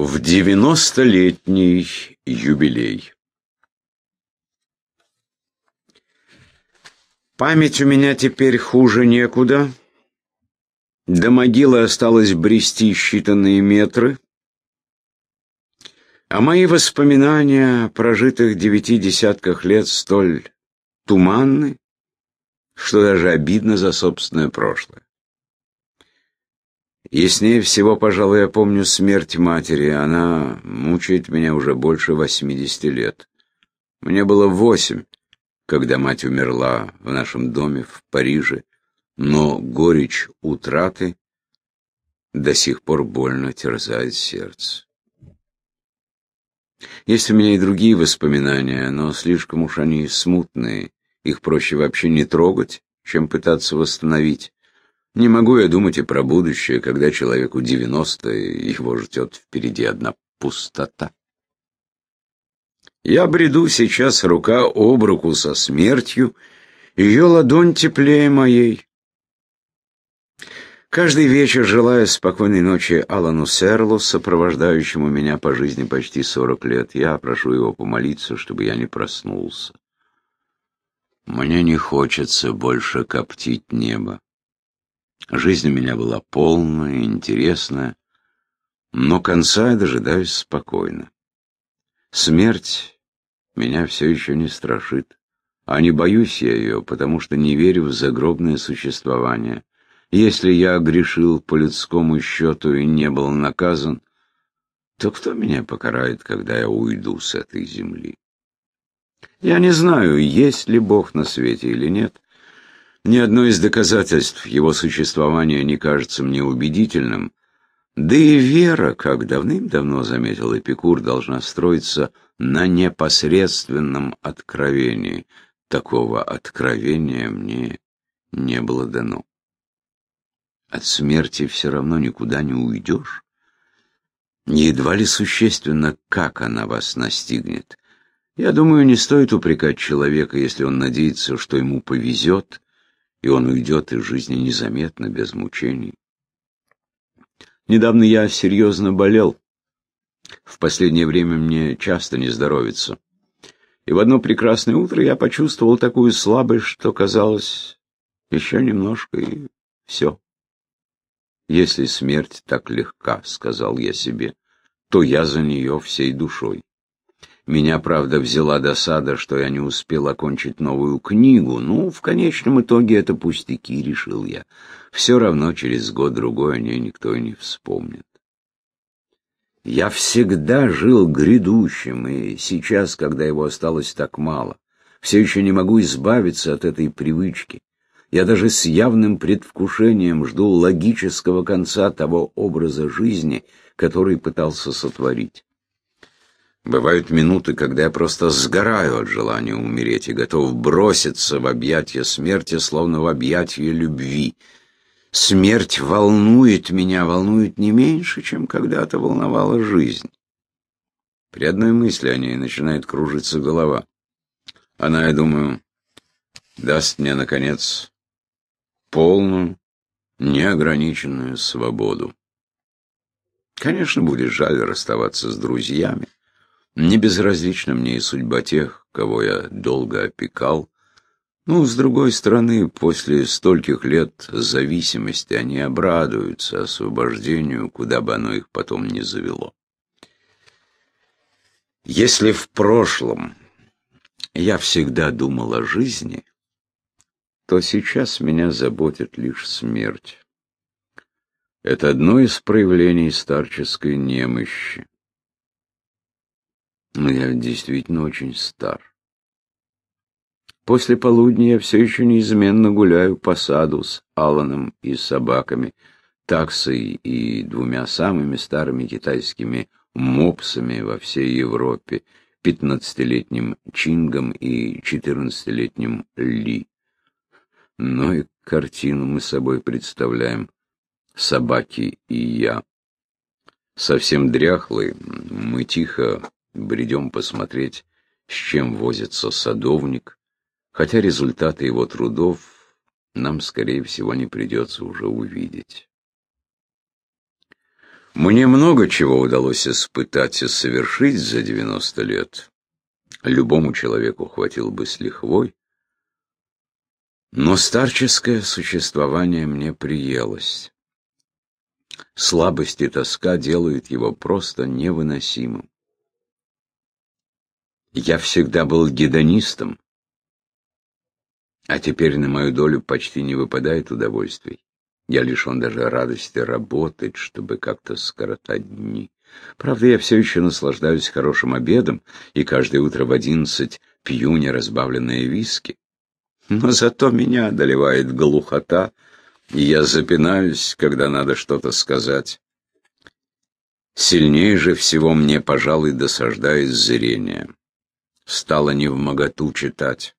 В девяностолетний юбилей. Память у меня теперь хуже некуда. До могилы осталось брести считанные метры. А мои воспоминания о прожитых девяти десятках лет столь туманны, что даже обидно за собственное прошлое. Яснее всего, пожалуй, я помню смерть матери. Она мучает меня уже больше восьмидесяти лет. Мне было восемь, когда мать умерла в нашем доме в Париже, но горечь утраты до сих пор больно терзает сердце. Есть у меня и другие воспоминания, но слишком уж они смутные. Их проще вообще не трогать, чем пытаться восстановить. Не могу я думать и про будущее, когда человеку 90, и его ждет впереди одна пустота. Я бреду сейчас рука об руку со смертью, ее ладонь теплее моей. Каждый вечер желаю спокойной ночи Алану Серлу, сопровождающему меня по жизни почти сорок лет. Я прошу его помолиться, чтобы я не проснулся. Мне не хочется больше коптить небо. Жизнь у меня была полная, интересная, но конца я дожидаюсь спокойно. Смерть меня все еще не страшит, а не боюсь я ее, потому что не верю в загробное существование. Если я грешил по людскому счету и не был наказан, то кто меня покарает, когда я уйду с этой земли? Я не знаю, есть ли Бог на свете или нет, ни одно из доказательств его существования не кажется мне убедительным. Да и вера, как давным-давно заметил Эпикур, должна строиться на непосредственном откровении. Такого откровения мне не было дано. От смерти все равно никуда не уйдешь. Едва ли существенно, как она вас настигнет. Я думаю, не стоит упрекать человека, если он надеется, что ему повезет, и он уйдет из жизни незаметно, без мучений. Недавно я серьезно болел. В последнее время мне часто не здоровится. И в одно прекрасное утро я почувствовал такую слабость, что казалось, еще немножко и все. Если смерть так легка, — сказал я себе, — то я за нее всей душой. Меня, правда, взяла досада, что я не успел окончить новую книгу. Ну, в конечном итоге это пустяки, решил я. Все равно через год-другой о ней никто и не вспомнит. Я всегда жил грядущим, и сейчас, когда его осталось так мало, все еще не могу избавиться от этой привычки. Я даже с явным предвкушением жду логического конца того образа жизни, который пытался сотворить. Бывают минуты, когда я просто сгораю от желания умереть и готов броситься в объятия смерти, словно в объятия любви. Смерть волнует меня, волнует не меньше, чем когда-то волновала жизнь. При одной мысли о ней начинает кружиться голова. Она, я думаю, даст мне, наконец, полную, неограниченную свободу. Конечно, будет жаль расставаться с друзьями. Не безразлична мне и судьба тех, кого я долго опекал. Ну, с другой стороны, после стольких лет зависимости они обрадуются освобождению, куда бы оно их потом не завело. Если в прошлом я всегда думал о жизни, то сейчас меня заботит лишь смерть. Это одно из проявлений старческой немощи. Но я действительно очень стар. После полудня я все еще неизменно гуляю по саду с Алланом и собаками, таксой и двумя самыми старыми китайскими мопсами во всей Европе, пятнадцатилетним Чингом и четырнадцатилетним Ли. Но и картину мы собой представляем. Собаки и я. Совсем дряхлые, мы тихо Бредем посмотреть, с чем возится садовник, хотя результаты его трудов нам, скорее всего, не придется уже увидеть. Мне много чего удалось испытать и совершить за 90 лет. Любому человеку хватило бы с лихвой. Но старческое существование мне приелось. Слабость и тоска делают его просто невыносимым. Я всегда был гедонистом, а теперь на мою долю почти не выпадает удовольствий. Я лишен даже радости работать, чтобы как-то скоротать дни. Правда, я все еще наслаждаюсь хорошим обедом и каждое утро в одиннадцать пью неразбавленные виски. Но зато меня одолевает глухота, и я запинаюсь, когда надо что-то сказать. Сильнее же всего мне, пожалуй, досаждает зрение. Стало невмоготу читать.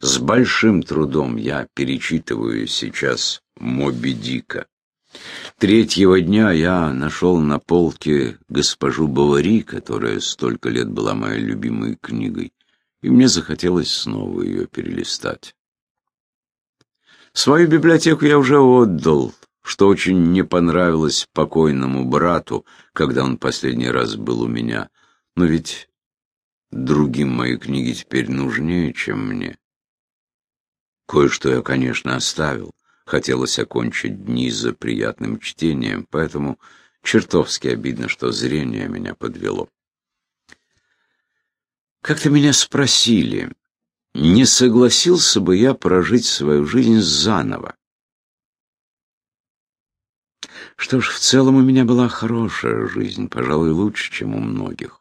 С большим трудом я перечитываю сейчас Моби Дика. Третьего дня я нашел на полке госпожу Бавари, которая столько лет была моей любимой книгой, и мне захотелось снова ее перелистать. Свою библиотеку я уже отдал, что очень не понравилось покойному брату, когда он последний раз был у меня. Но ведь другим мои книги теперь нужнее, чем мне. Кое-что я, конечно, оставил. Хотелось окончить дни за приятным чтением, поэтому чертовски обидно, что зрение меня подвело. Как-то меня спросили, не согласился бы я прожить свою жизнь заново. Что ж, в целом у меня была хорошая жизнь, пожалуй, лучше, чем у многих.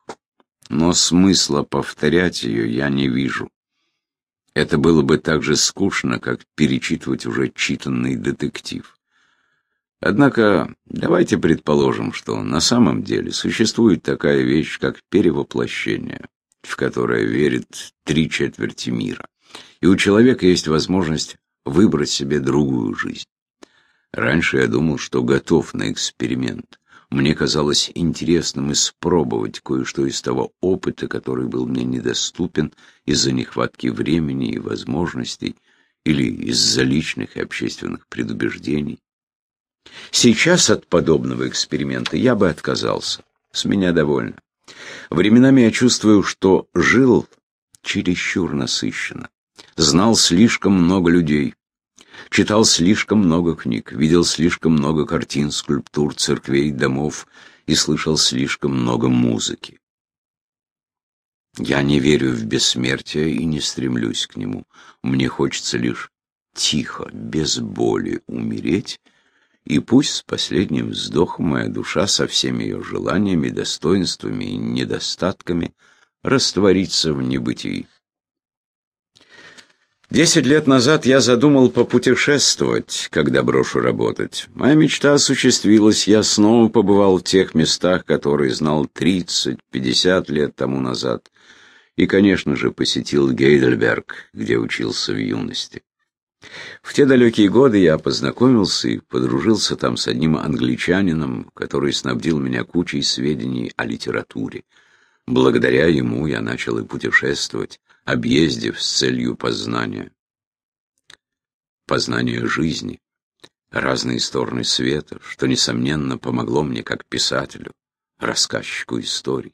Но смысла повторять ее я не вижу. Это было бы так же скучно, как перечитывать уже читанный детектив. Однако давайте предположим, что на самом деле существует такая вещь, как перевоплощение, в которое верит три четверти мира. И у человека есть возможность выбрать себе другую жизнь. Раньше я думал, что готов на эксперимент. Мне казалось интересным испробовать кое-что из того опыта, который был мне недоступен из-за нехватки времени и возможностей или из-за личных и общественных предубеждений. Сейчас от подобного эксперимента я бы отказался. С меня довольно. Временами я чувствую, что жил чересчур насыщенно. Знал слишком много людей, читал слишком много книг, видел слишком много картин, скульптур, церквей, домов и слышал слишком много музыки. Я не верю в бессмертие и не стремлюсь к нему. Мне хочется лишь тихо, без боли умереть, и пусть с последним вздохом моя душа со всеми ее желаниями, достоинствами и недостатками растворится в небытии. Десять лет назад я задумал попутешествовать, когда брошу работать. Моя мечта осуществилась, я снова побывал в тех местах, которые знал 30-50 лет тому назад. И, конечно же, посетил Гейдельберг, где учился в юности. В те далекие годы я познакомился и подружился там с одним англичанином, который снабдил меня кучей сведений о литературе. Благодаря ему я начал и путешествовать объездив с целью познания. Познание жизни, разные стороны света, что, несомненно, помогло мне как писателю, рассказчику историй.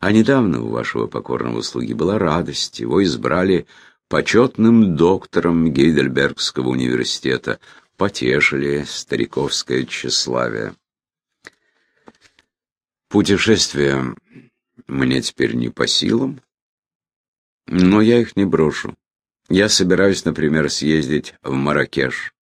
А недавно у вашего покорного слуги была радость, его избрали почетным доктором Гейдельбергского университета, потешили стариковское тщеславие. Путешествия мне теперь не по силам, но я их не брошу. Я собираюсь, например, съездить в Маракеш,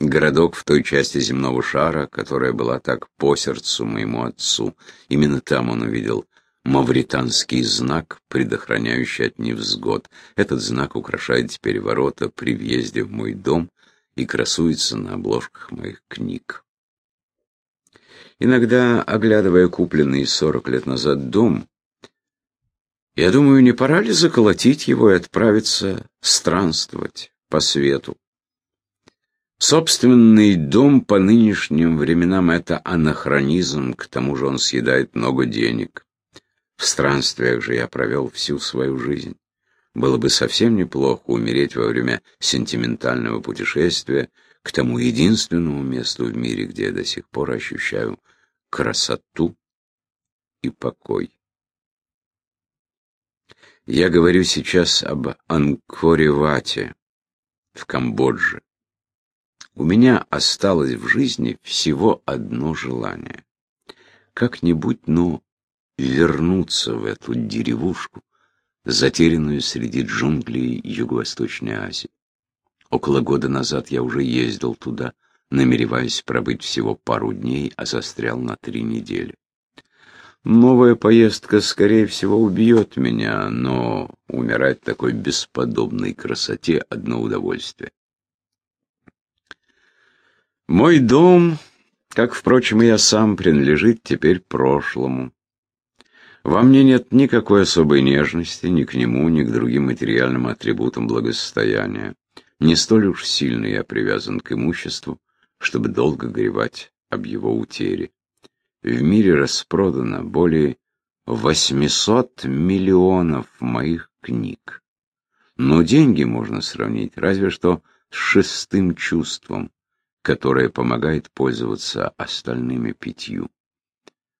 городок в той части земного шара, которая была так по сердцу моему отцу. Именно там он увидел мавританский знак, предохраняющий от невзгод. Этот знак украшает теперь ворота при въезде в мой дом и красуется на обложках моих книг. Иногда, оглядывая купленный сорок лет назад дом, я думаю, не пора ли заколотить его и отправиться странствовать по свету? Собственный дом по нынешним временам — это анахронизм, к тому же он съедает много денег. В странствиях же я провел всю свою жизнь. Было бы совсем неплохо умереть во время сентиментального путешествия к тому единственному месту в мире, где я до сих пор ощущаю красоту и покой. Я говорю сейчас об Анкоре-Вате в Камбодже. У меня осталось в жизни всего одно желание. Как-нибудь, но вернуться в эту деревушку, затерянную среди джунглей Юго-Восточной Азии. Около года назад я уже ездил туда, намереваясь пробыть всего пару дней, а застрял на три недели. Новая поездка, скорее всего, убьет меня, но умирать такой бесподобной красоте — одно удовольствие. Мой дом, как, впрочем, и я сам, принадлежит теперь прошлому. Во мне нет никакой особой нежности ни к нему, ни к другим материальным атрибутам благосостояния. Не столь уж сильно я привязан к имуществу, чтобы долго горевать об его утере. В мире распродано более 800 миллионов моих книг. Но деньги можно сравнить разве что с шестым чувством, которое помогает пользоваться остальными пятью.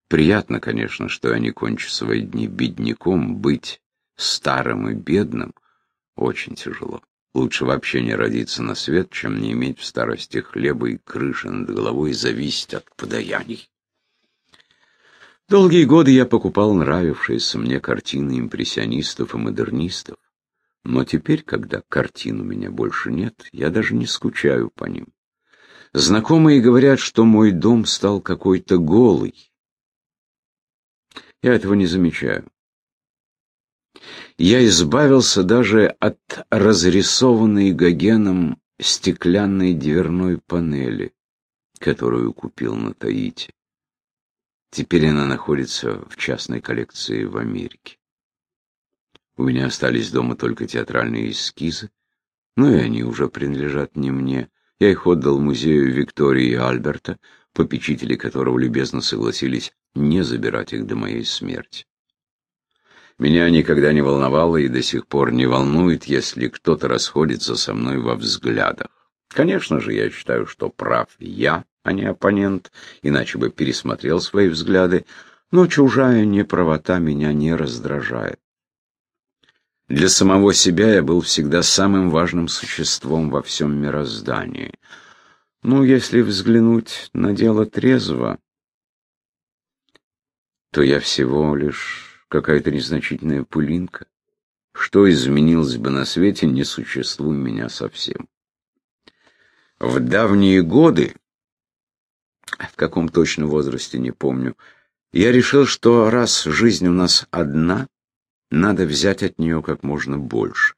Приятно, конечно, что я не кончу свои дни бедняком, быть старым и бедным очень тяжело. Лучше вообще не родиться на свет, чем не иметь в старости хлеба и крыши над головой и зависеть от подаяний. Долгие годы я покупал нравившиеся мне картины импрессионистов и модернистов, но теперь, когда картин у меня больше нет, я даже не скучаю по ним. Знакомые говорят, что мой дом стал какой-то голый, я этого не замечаю. Я избавился даже от разрисованной Гогеном стеклянной дверной панели, которую купил на Таити. Теперь она находится в частной коллекции в Америке. У меня остались дома только театральные эскизы, но и они уже принадлежат не мне. Я их отдал музею Виктории и Альберта, попечители которого любезно согласились не забирать их до моей смерти. Меня никогда не волновало и до сих пор не волнует, если кто-то расходится со мной во взглядах. Конечно же, я считаю, что прав я, а не оппонент, иначе бы пересмотрел свои взгляды, но чужая неправота меня не раздражает. Для самого себя я был всегда самым важным существом во всем мироздании. Ну, если взглянуть на дело трезво, то я всего лишь какая-то незначительная пылинка. Что изменилось бы на свете, не существуя меня совсем. В давние годы, в каком точно возрасте не помню, я решил, что раз жизнь у нас одна, надо взять от нее как можно больше.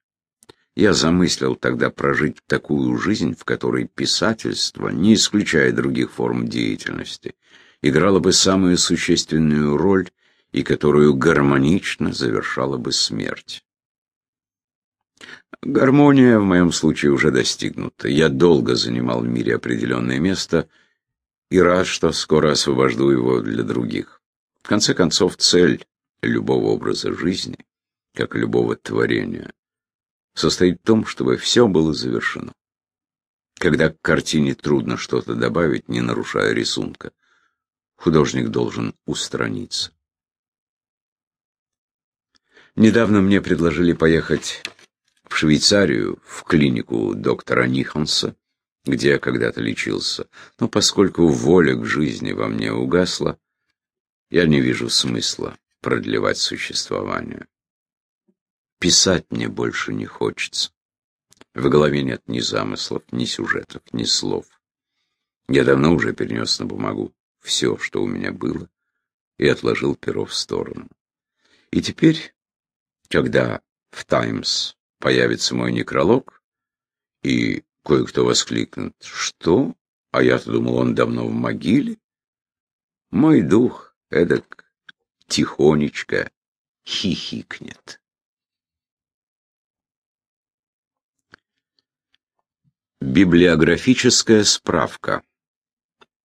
Я замыслил тогда прожить такую жизнь, в которой писательство, не исключая других форм деятельности, играла бы самую существенную роль и которую гармонично завершала бы смерть. Гармония в моем случае уже достигнута. Я долго занимал в мире определенное место и рад, что скоро освобожду его для других. В конце концов, цель любого образа жизни, как любого творения, состоит в том, чтобы все было завершено. Когда к картине трудно что-то добавить, не нарушая рисунка, художник должен устраниться. Недавно мне предложили поехать в Швейцарию, в клинику доктора Ниханса, где я когда-то лечился, но поскольку воля к жизни во мне угасла, я не вижу смысла продлевать существование. Писать мне больше не хочется. В голове нет ни замыслов, ни сюжетов, ни слов. Я давно уже перенес на бумагу все, что у меня было, и отложил перо в сторону. И теперь, когда в «Таймс» появится мой некролог, и кое-кто воскликнет «Что? А я-то думал, он давно в могиле». Мой дух эдак тихонечко хихикнет. Библиографическая справка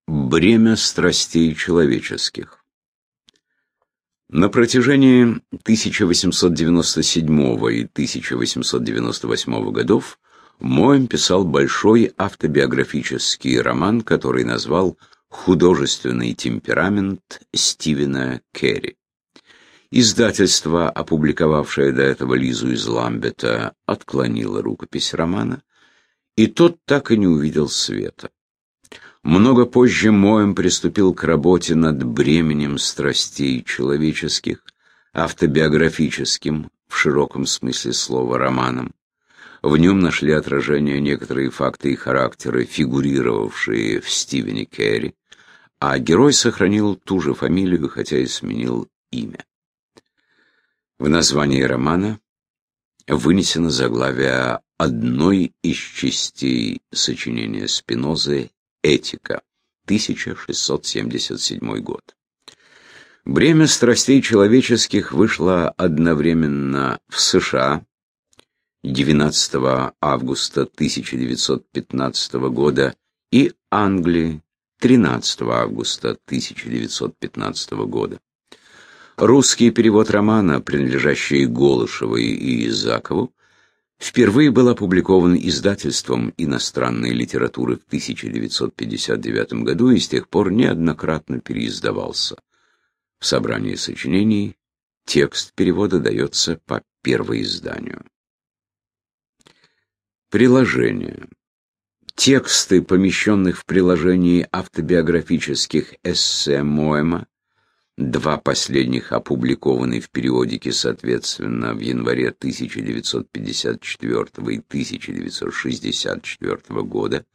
Бремя страстей человеческих. На протяжении 1897 и 1898 годов Моэм писал большой автобиографический роман, который назвал Художественный темперамент Стивена Керри. Издательство, опубликовавшее до этого Лизу из Ламбета, отклонило рукопись романа, и тот так и не увидел света. Много позже Моем приступил к работе над бременем страстей человеческих, автобиографическим, в широком смысле слова, романом. В нем нашли отражение некоторые факты и характеры, фигурировавшие в Стивене Керри, а герой сохранил ту же фамилию, хотя и сменил имя. В названии романа вынесено заглавие одной из частей сочинения Спинозы «Этика», 1677 год. Бремя страстей человеческих вышло одновременно в США 19 августа 1915 года и Англии 13 августа 1915 года. Русский перевод романа, принадлежащий Голышевой и Изакову, впервые был опубликован издательством иностранной литературы в 1959 году и с тех пор неоднократно переиздавался. В собрании сочинений текст перевода дается по первоизданию. Приложение. Тексты, помещенных в приложении автобиографических эссе Моэма, два последних опубликованы в периодике, соответственно, в январе 1954 и 1964 года,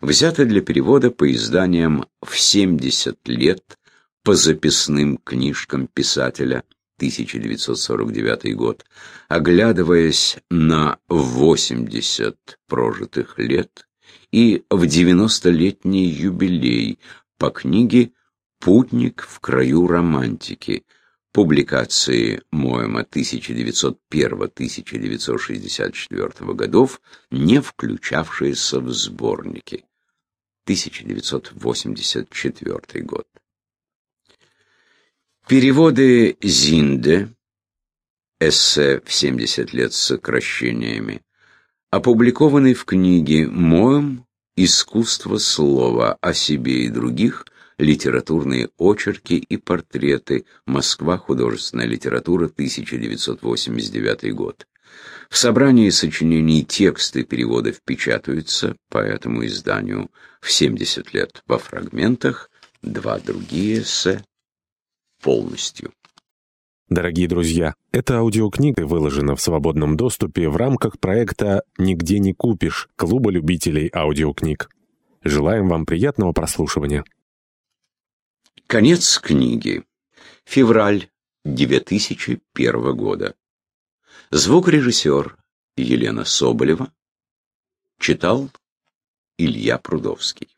взяты для перевода по изданиям в 70 лет по записным книжкам писателя 1949 год, оглядываясь на 80 прожитых лет и в 90-летний юбилей по книге «Путник в краю романтики», публикации Моэма 1901-1964 годов, не включавшиеся в сборники. 1984 год. Переводы Зинде, эссе в 70 лет с сокращениями, опубликованы в книге «Моем. Искусство слова о себе и других. Литературные очерки и портреты. Москва. Художественная литература. 1989 год». В собрании сочинений тексты переводов печатаются по этому изданию в 70 лет во фрагментах, два другие эссе полностью. Дорогие друзья, эта аудиокнига выложена в свободном доступе в рамках проекта «Нигде не купишь» Клуба любителей аудиокниг. Желаем вам приятного прослушивания. Конец книги. Февраль 2001 года. Звукорежиссер Елена Соболева. Читал Илья Прудовский.